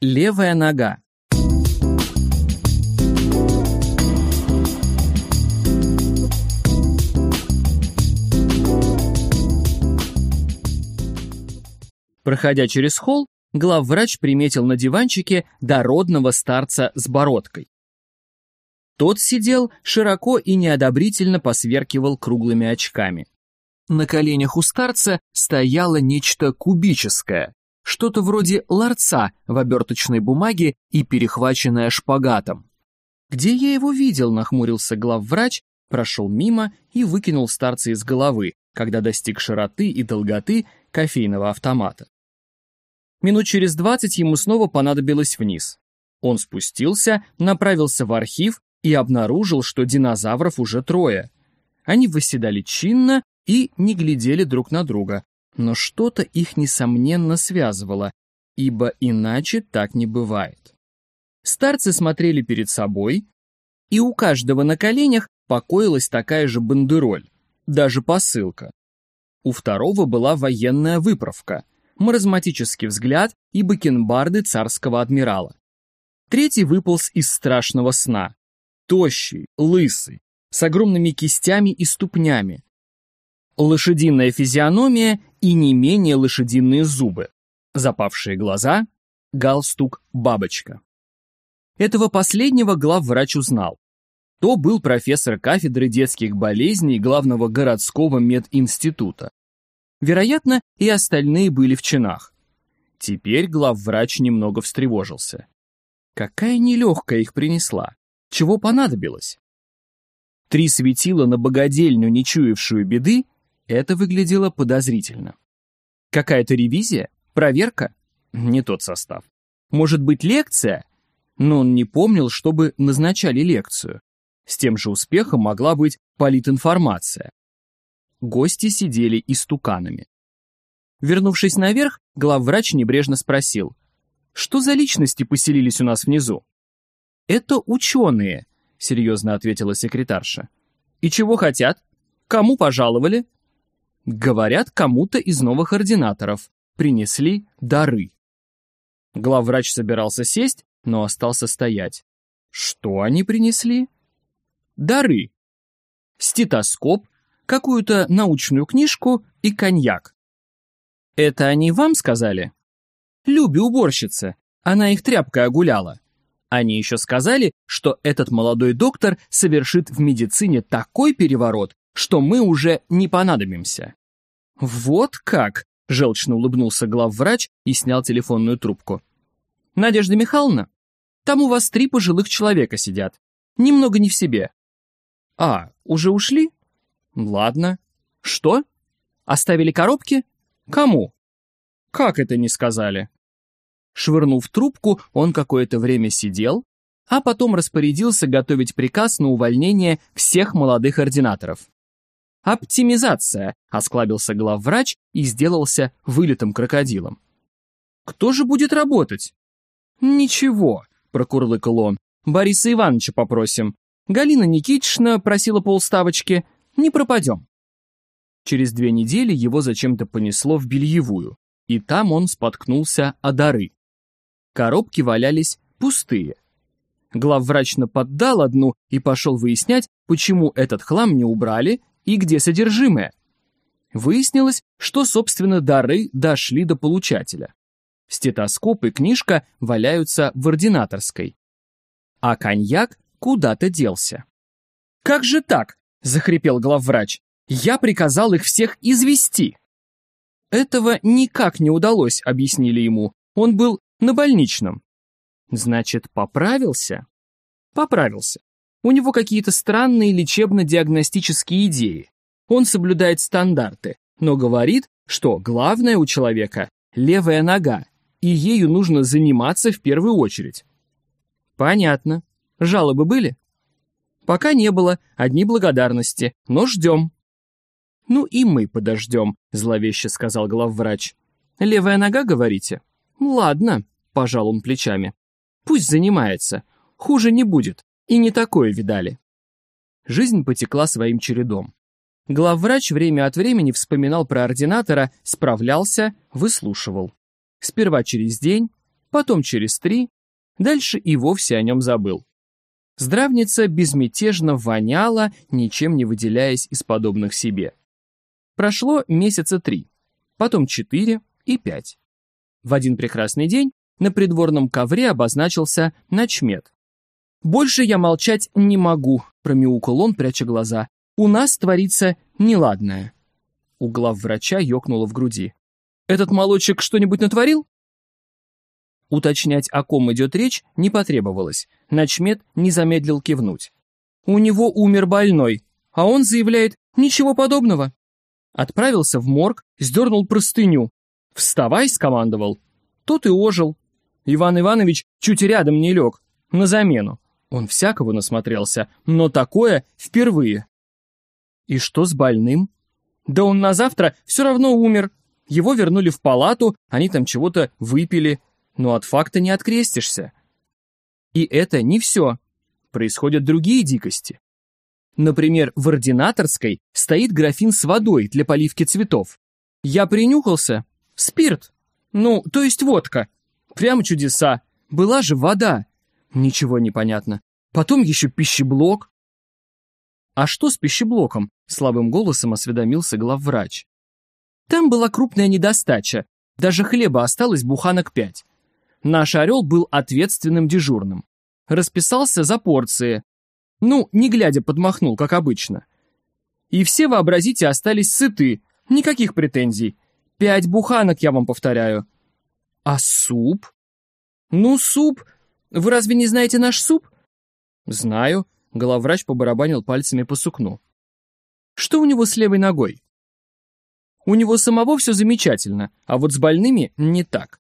Левая нога. Проходя через холл, главврач приметил на диванчике дородного старца с бородкой. Тот сидел широко и неодобрительно посверкивал круглыми очками. На коленях у старца стояло нечто кубическое, что-то вроде ларца в оберточной бумаге и перехваченное шпагатом. «Где я его видел?» — нахмурился главврач, прошел мимо и выкинул старца из головы, когда достиг широты и долготы кофейного автомата. Минут через двадцать ему снова понадобилось вниз. Он спустился, направился в архив и обнаружил, что динозавров уже трое. Они восседали чинно и не глядели друг на друга, но что-то их, несомненно, связывало, ибо иначе так не бывает. Старцы смотрели перед собой, и у каждого на коленях покоилась такая же бандероль, даже посылка. У второго была военная выправка, маразматический взгляд и бакенбарды царского адмирала. Третий выполз из страшного сна. Тощий, лысый, с огромными кистями и ступнями, лошадиная физиономия и не менее лошадиные зубы, запавшие глаза, галстук, бабочка. Этого последнего главврач узнал. То был профессор кафедры детских болезней главного городского мединститута. Вероятно, и остальные были в чинах. Теперь главврач немного встревожился. Какая нелегкая их принесла? Чего понадобилось? Три светила на богадельню, не чуявшую беды, это выглядело подозрительно. Какая-то ревизия? Проверка? Не тот состав. Может быть, лекция? Но он не помнил, чтобы назначали лекцию. С тем же успехом могла быть политинформация. Гости сидели истуканами. Вернувшись наверх, главврач небрежно спросил, «Что за личности поселились у нас внизу?» «Это ученые», — серьезно ответила секретарша. «И чего хотят? Кому пожаловали?» Говорят, кому-то из новых ординаторов принесли дары. Главврач собирался сесть, но остался стоять. Что они принесли? Дары. Стетоскоп, какую-то научную книжку и коньяк. Это они вам сказали? Люби уборщица, она их тряпкой огуляла. Они еще сказали, что этот молодой доктор совершит в медицине такой переворот, что мы уже не понадобимся. Вот как, желчно улыбнулся главврач и снял телефонную трубку. Надежда Михайловна, там у вас три пожилых человека сидят. Немного не в себе. А, уже ушли? Ладно. Что? Оставили коробки? Кому? Как это не сказали? Швырнув трубку, он какое-то время сидел, а потом распорядился готовить приказ на увольнение всех молодых ординаторов. «Оптимизация», — осклабился главврач и сделался вылитым крокодилом. «Кто же будет работать?» «Ничего», — прокурлыкал он, — «Бориса Ивановича попросим. Галина Никитична просила полставочки. Не пропадем». Через две недели его зачем-то понесло в бельевую, и там он споткнулся о дары. Коробки валялись пустые. Главврач наподдал одну и пошел выяснять, почему этот хлам не убрали и где содержимое. Выяснилось, что, собственно, дары дошли до получателя. Стетоскоп и книжка валяются в ординаторской. А коньяк куда-то делся. «Как же так?» — захрипел главврач. «Я приказал их всех извести». Этого никак не удалось, объяснили ему. Он был на больничном. Значит, поправился? Поправился. У него какие-то странные лечебно-диагностические идеи. Он соблюдает стандарты, но говорит, что главное у человека – левая нога, и ею нужно заниматься в первую очередь. Понятно. Жалобы были? Пока не было, одни благодарности, но ждем. Ну и мы подождем, зловеще сказал главврач. Левая нога, говорите? Ладно, пожал он плечами. Пусть занимается, хуже не будет. И не такое видали. Жизнь потекла своим чередом. Главврач время от времени вспоминал про ординатора, справлялся, выслушивал. Сперва через день, потом через три, дальше и вовсе о нем забыл. Здравница безмятежно воняла, ничем не выделяясь из подобных себе. Прошло месяца три, потом четыре и пять. В один прекрасный день на придворном ковре обозначился начмет. «Больше я молчать не могу», — промяукал он, пряча глаза. «У нас творится неладное». У главврача ёкнуло в груди. «Этот молочек что-нибудь натворил?» Уточнять, о ком идет речь, не потребовалось. Начмет не замедлил кивнуть. «У него умер больной, а он заявляет, ничего подобного». Отправился в морг, сдернул простыню. «Вставай!» — скомандовал. Тот и ожил. Иван Иванович чуть рядом не лег. На замену. Он всякого насмотрелся, но такое впервые. И что с больным? Да он на завтра все равно умер. Его вернули в палату, они там чего-то выпили, но от факта не открестишься. И это не все. Происходят другие дикости. Например, в ординаторской стоит графин с водой для поливки цветов. Я принюхался. Спирт. Ну, то есть водка. Прям чудеса. Была же вода. Ничего не понятно. Потом еще пищеблок. А что с пищеблоком? Слабым голосом осведомился главврач. Там была крупная недостача. Даже хлеба осталось буханок пять. Наш орел был ответственным дежурным. Расписался за порции. Ну, не глядя подмахнул, как обычно. И все, вообразите, остались сыты. Никаких претензий. Пять буханок, я вам повторяю. А суп? Ну, суп. Вы разве не знаете наш суп? Знаю. Главврач побарабанил пальцами по сукну. Что у него с левой ногой? У него самого все замечательно, а вот с больными не так.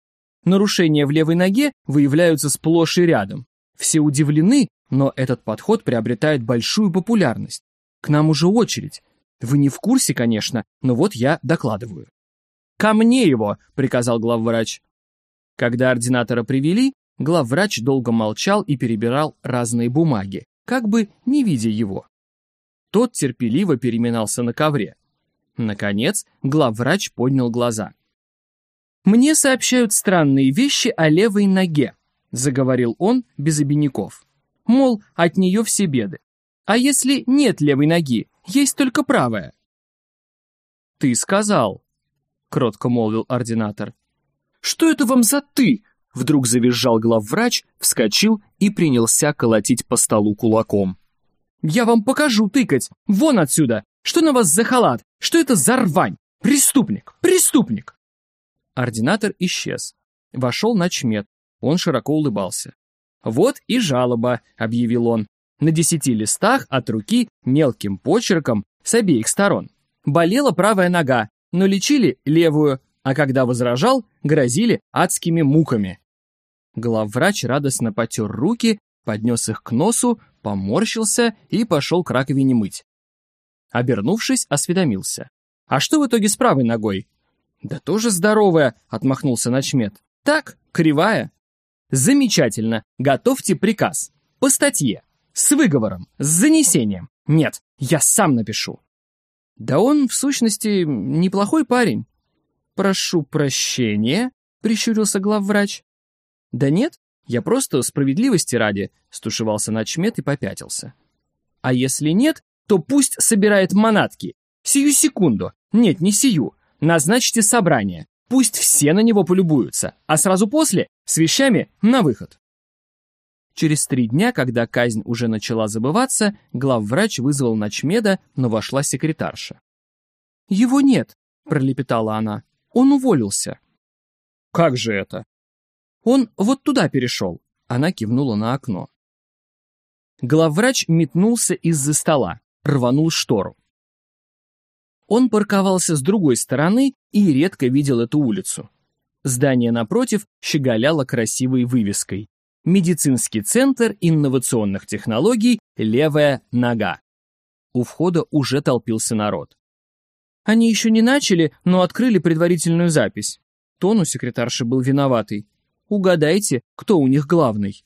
Нарушения в левой ноге выявляются сплошь и рядом. Все удивлены, но этот подход приобретает большую популярность. К нам уже очередь. Вы не в курсе, конечно, но вот я докладываю. «Ко мне его!» — приказал главврач. Когда ординатора привели, главврач долго молчал и перебирал разные бумаги, как бы не видя его. Тот терпеливо переминался на ковре. Наконец, главврач поднял глаза. «Мне сообщают странные вещи о левой ноге», — заговорил он без обиняков. «Мол, от нее все беды. А если нет левой ноги, есть только правая?» «Ты сказал», — кротко молвил ординатор. «Что это вам за «ты»?» — вдруг завизжал главврач, вскочил и принялся колотить по столу кулаком. «Я вам покажу тыкать! Вон отсюда! Что на вас за халат? Что это за рвань? Преступник! Преступник!» Ординатор исчез. Вошел начмет. Он широко улыбался. «Вот и жалоба», — объявил он. На десяти листах от руки мелким почерком с обеих сторон. Болела правая нога, но лечили левую, а когда возражал, грозили адскими муками. Главврач радостно потер руки, поднес их к носу, поморщился и пошел к раковине мыть. Обернувшись, осведомился. «А что в итоге с правой ногой?» «Да тоже здоровая», — отмахнулся начмет. «Так, кривая». «Замечательно. Готовьте приказ. По статье. С выговором. С занесением. Нет, я сам напишу». «Да он, в сущности, неплохой парень». «Прошу прощения», — прищурился главврач. «Да нет, я просто справедливости ради», — стушевался начмет и попятился. «А если нет, то пусть собирает манатки. Сию секунду. Нет, не сию. Назначьте собрание. Пусть все на него полюбуются, а сразу после с вещами на выход. Через три дня, когда казнь уже начала забываться, главврач вызвал ночмеда, но вошла секретарша. «Его нет», — пролепетала она. «Он уволился». «Как же это?» «Он вот туда перешел», — она кивнула на окно. Главврач метнулся из-за стола, рванул штору. Он парковался с другой стороны и редко видел эту улицу. Здание напротив щеголяло красивой вывеской. Медицинский центр инновационных технологий «Левая нога». У входа уже толпился народ. Они еще не начали, но открыли предварительную запись. Тон у секретарши был виноватый. Угадайте, кто у них главный.